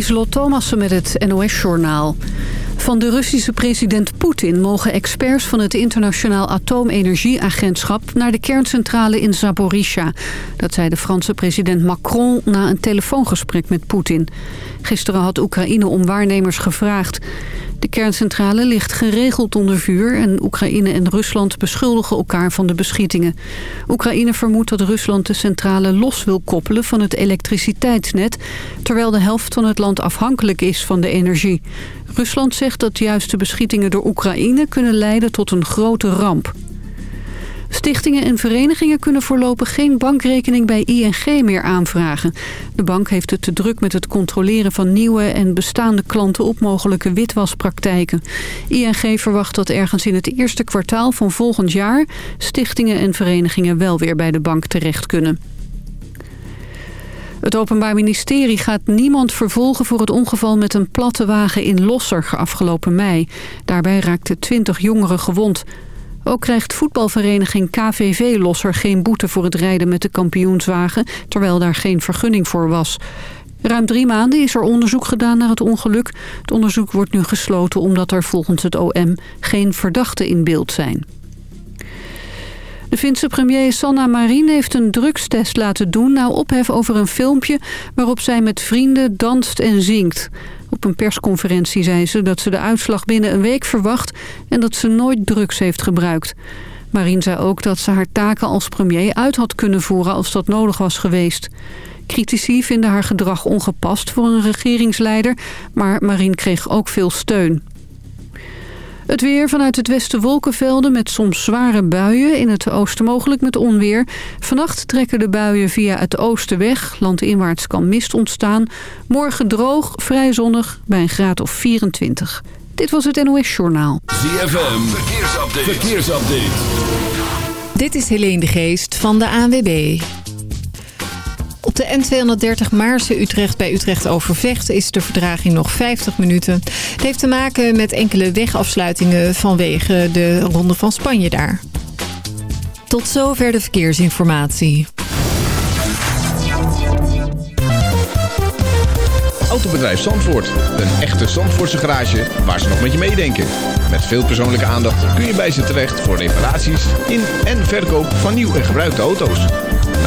Lieselot Thomassen met het NOS-journaal. Van de Russische president Poetin mogen experts van het Internationaal Atoomenergieagentschap naar de kerncentrale in Zaporizhia. Dat zei de Franse president Macron na een telefoongesprek met Poetin. Gisteren had Oekraïne om waarnemers gevraagd. De kerncentrale ligt geregeld onder vuur en Oekraïne en Rusland beschuldigen elkaar van de beschietingen. Oekraïne vermoedt dat Rusland de centrale los wil koppelen van het elektriciteitsnet, terwijl de helft van het land afhankelijk is van de energie. Rusland zegt dat juist de beschietingen door Oekraïne kunnen leiden tot een grote ramp. Stichtingen en verenigingen kunnen voorlopig geen bankrekening bij ING meer aanvragen. De bank heeft het te druk met het controleren van nieuwe en bestaande klanten op mogelijke witwaspraktijken. ING verwacht dat ergens in het eerste kwartaal van volgend jaar stichtingen en verenigingen wel weer bij de bank terecht kunnen. Het Openbaar Ministerie gaat niemand vervolgen voor het ongeval met een platte wagen in Losser afgelopen mei. Daarbij raakten 20 jongeren gewond. Ook krijgt voetbalvereniging KVV Losser geen boete voor het rijden met de kampioenswagen, terwijl daar geen vergunning voor was. Ruim drie maanden is er onderzoek gedaan naar het ongeluk. Het onderzoek wordt nu gesloten omdat er volgens het OM geen verdachten in beeld zijn. De Finse premier Sanna Marin heeft een drugstest laten doen... na ophef over een filmpje waarop zij met vrienden danst en zingt. Op een persconferentie zei ze dat ze de uitslag binnen een week verwacht... en dat ze nooit drugs heeft gebruikt. Marien zei ook dat ze haar taken als premier uit had kunnen voeren als dat nodig was geweest. Critici vinden haar gedrag ongepast voor een regeringsleider... maar Marien kreeg ook veel steun. Het weer vanuit het westen wolkenvelden met soms zware buien. In het oosten mogelijk met onweer. Vannacht trekken de buien via het oosten weg. Landinwaarts kan mist ontstaan. Morgen droog, vrij zonnig bij een graad of 24. Dit was het NOS Journaal. ZFM, verkeersupdate. verkeersupdate. Dit is Helene de Geest van de ANWB. Op de N230 Maarse Utrecht bij Utrecht Overvecht is de verdraging nog 50 minuten. Het heeft te maken met enkele wegafsluitingen vanwege de Ronde van Spanje daar. Tot zover de verkeersinformatie. Autobedrijf Zandvoort. Een echte Zandvoortse garage waar ze nog met je meedenken. Met veel persoonlijke aandacht kun je bij ze terecht voor reparaties in en verkoop van nieuw en gebruikte auto's.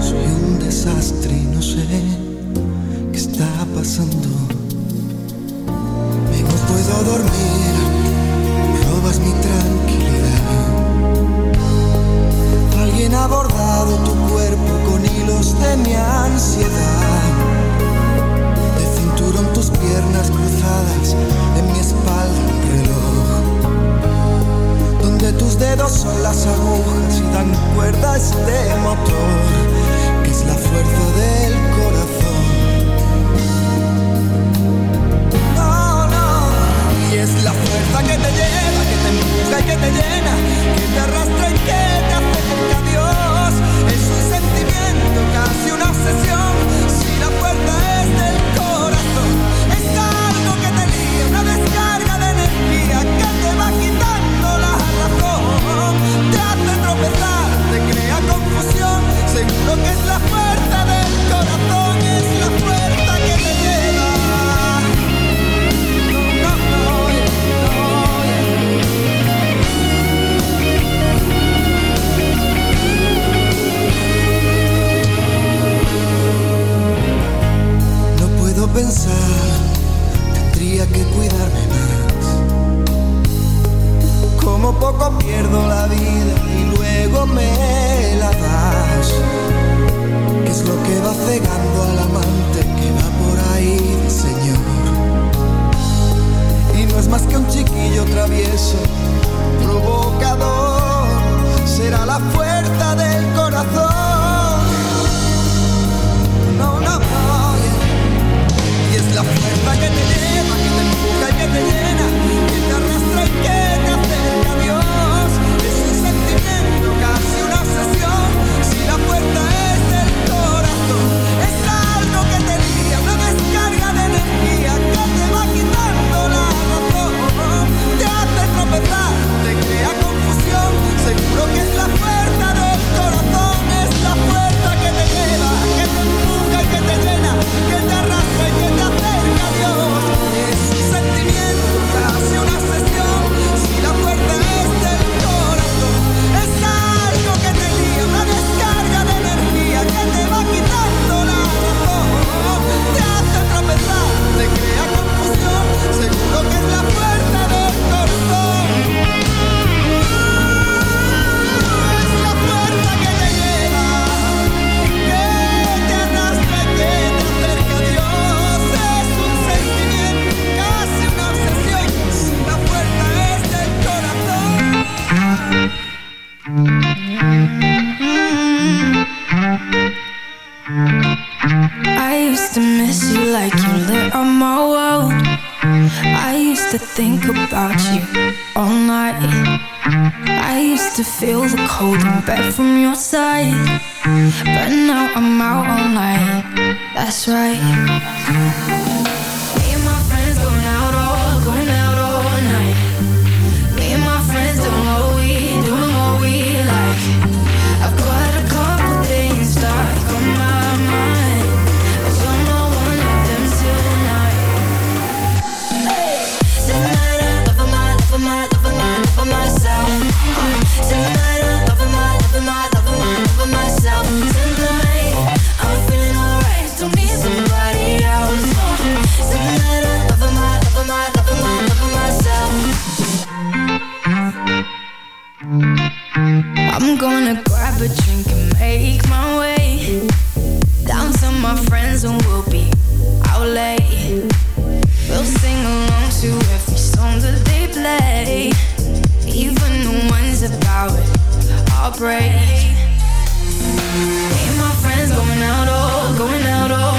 Soy un desastre y no sé qué está pasando. Me no puedo dormir, robas mi tranquilidad. Alguien ha bordado tu cuerpo con hilos de mi and we'll be out late. We'll sing along to every song that they play, even the ones about it. i break. Me and my friends going out all, oh, going out all. Oh.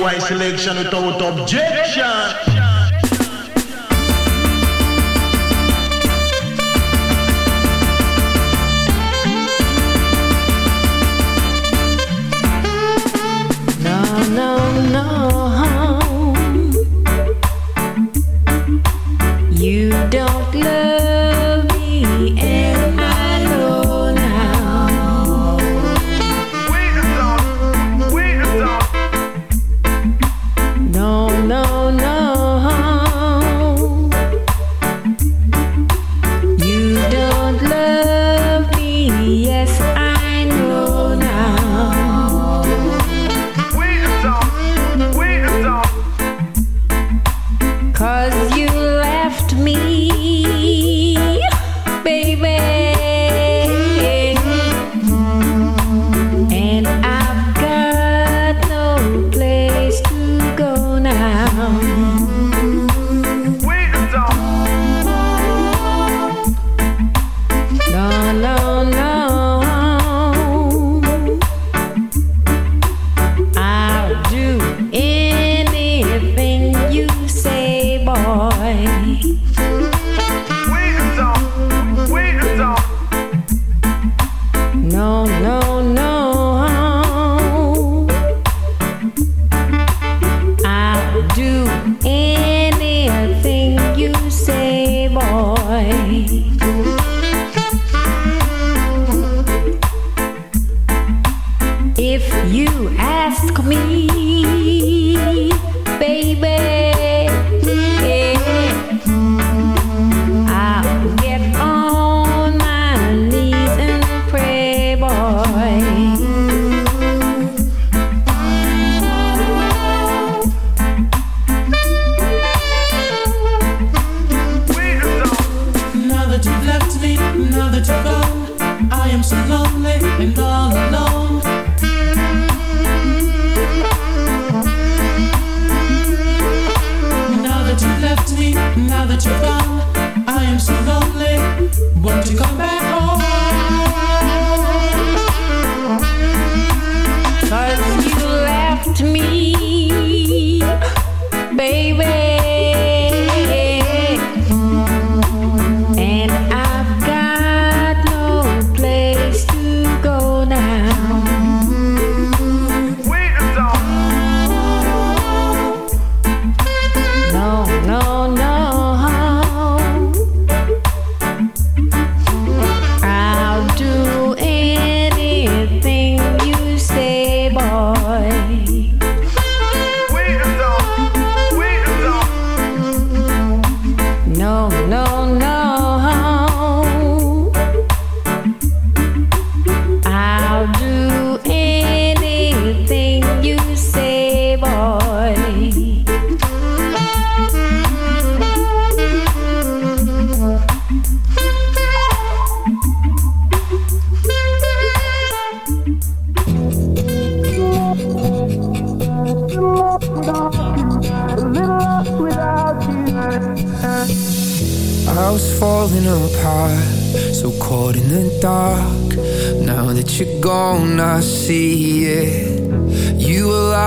boy selection without objection. No, no, no.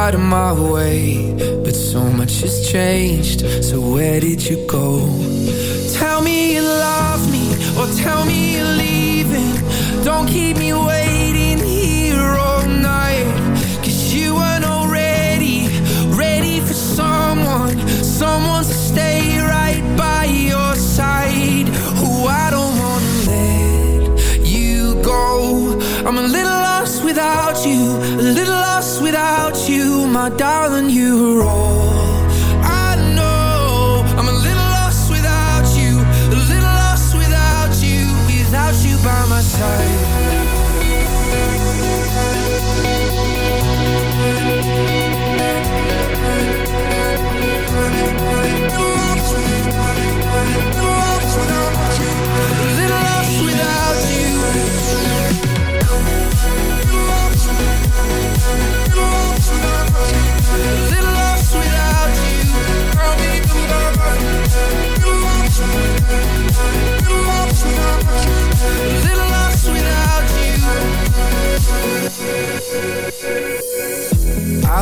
out of my way But so much has changed So where did you go? Tell me you love me Or tell me you're leaving Don't keep me waiting darling, you were all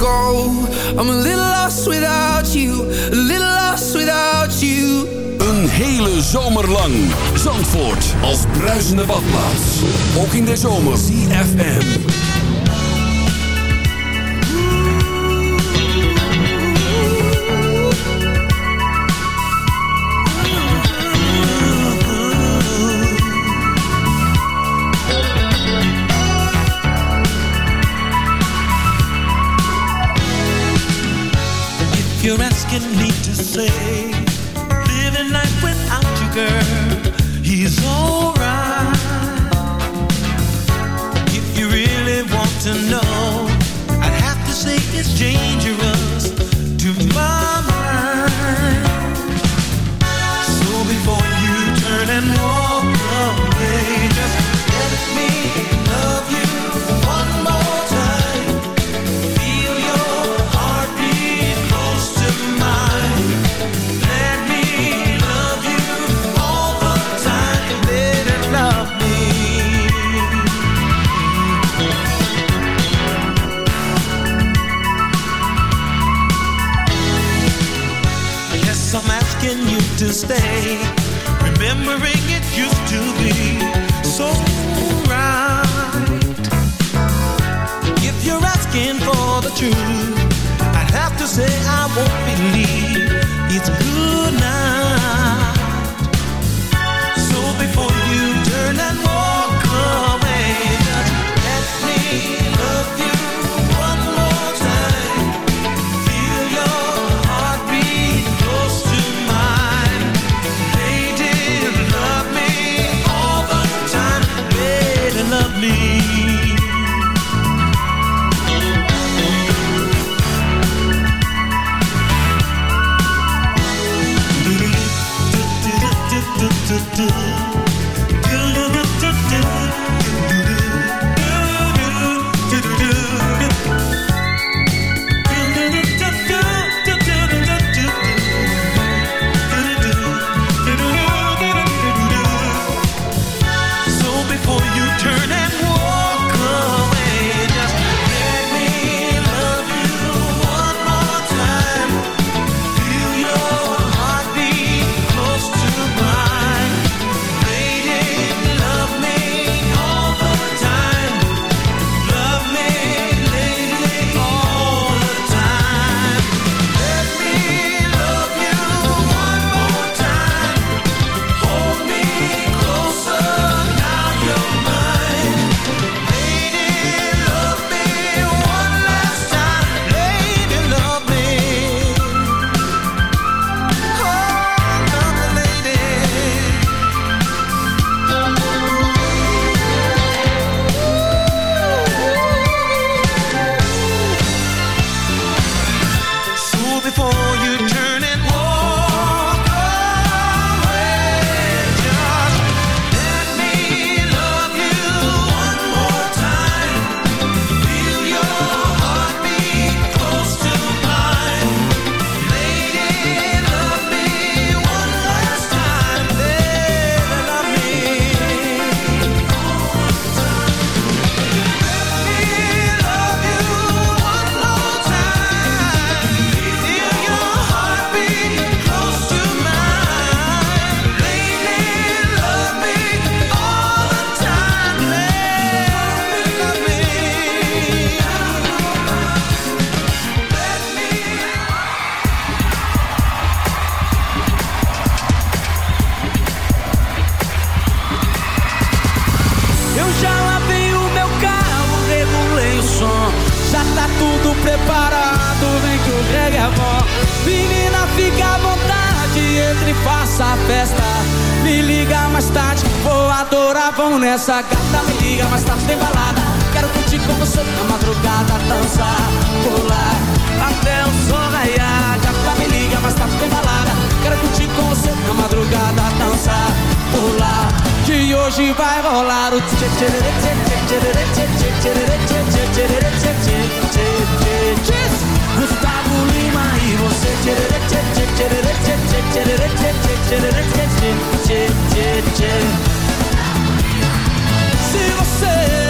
go. I'm a little lost without you, a little lost without you. Een hele zomer lang. Zandvoort als bruisende badplaats. Ook in de zomer. CFM. asking need to say Living life without you, girl He's alright If you really want to know I'd have to say it's dangerous To my mind So before you turn and walk dançar, pular. De hoje vai rolar o Gustavo Lima e você tchê tchê tchê Se você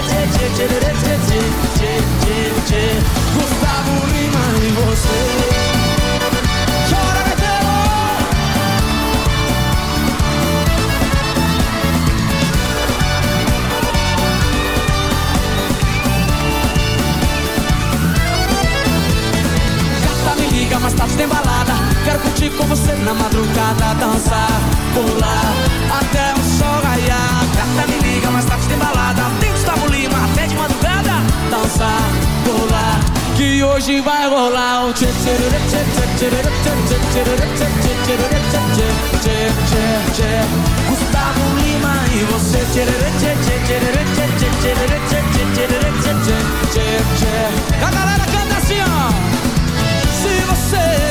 Gustavo Lima e você Chora Gata tá, me liga, mas tarde tá tem balada Quero curtir com você na madrugada Dançar, pular, até o sol raiar Gata tá, me liga, mas tarde tem balada Gustavo Lima até de madrugada Dança, pular, que hoje vai rolar um tchê tchê tchê tchê tchê tchê tchê tchê tchê Gustavo Lima e você tchê tchê tchê tchê tchê tchê tchê tchê tchê tchê tchê tchê A galera canta assim ó Se você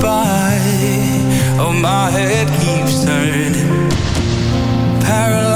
By, Oh, my head keeps turning. Paralyzed.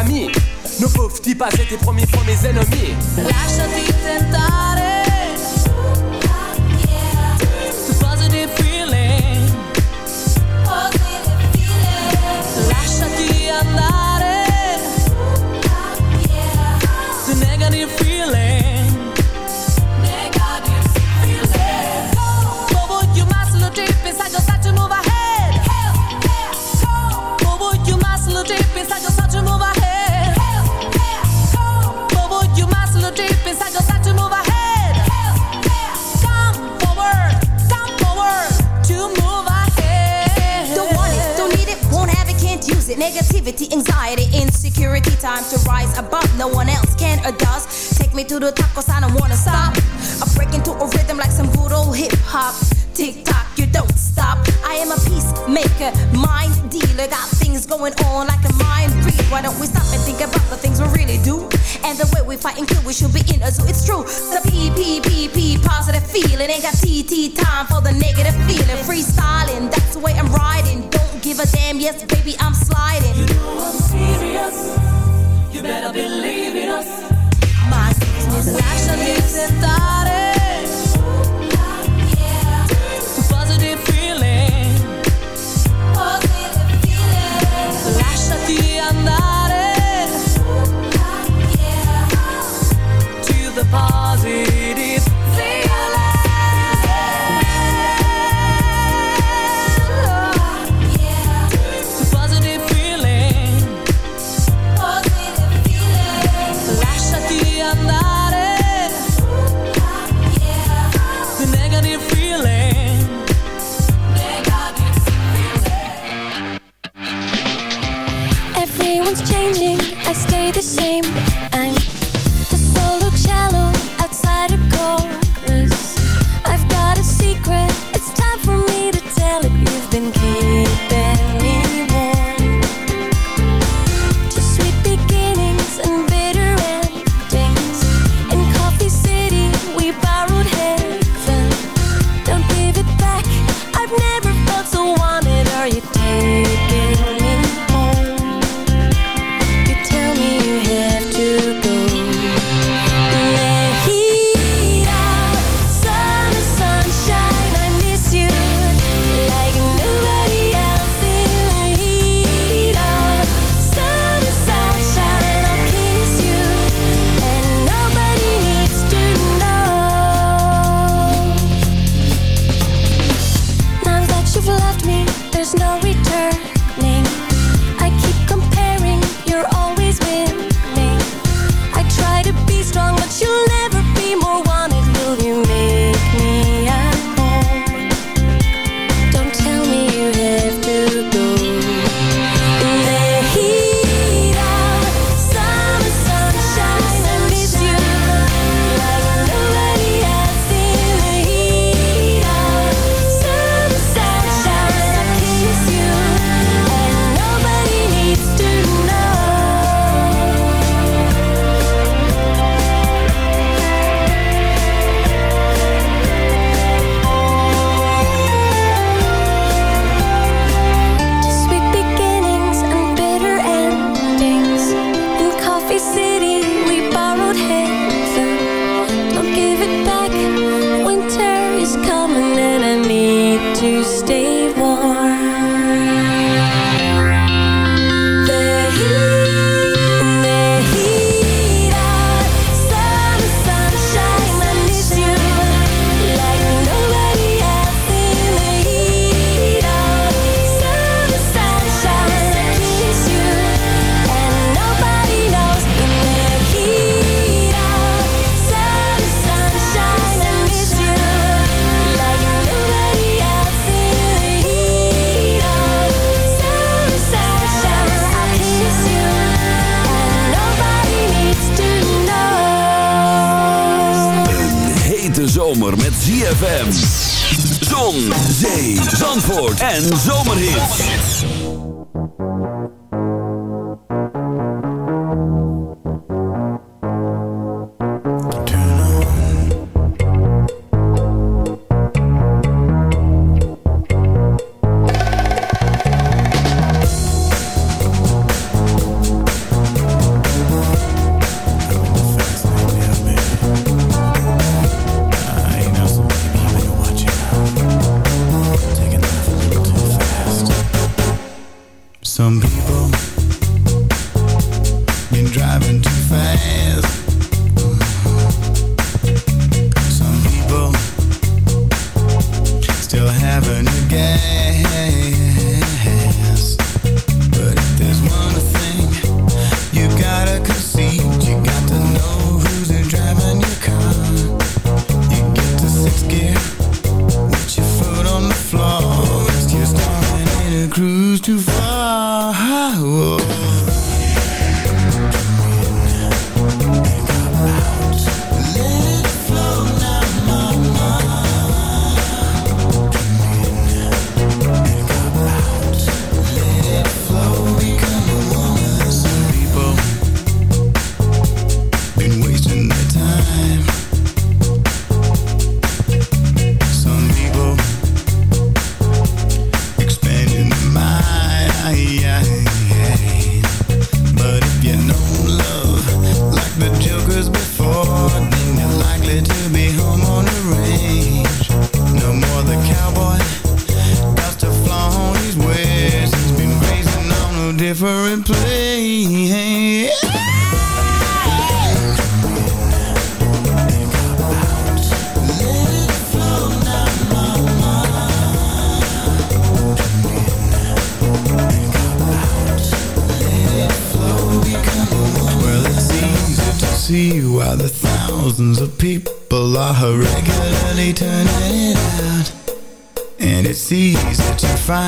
amis. Ne peuvent-ils pas être tes premiers fois mes ennemis Everyone's changing, I stay the same I'm the outside chorus I've got a secret, it's time for me to tell it You've been kidding to stay en zon.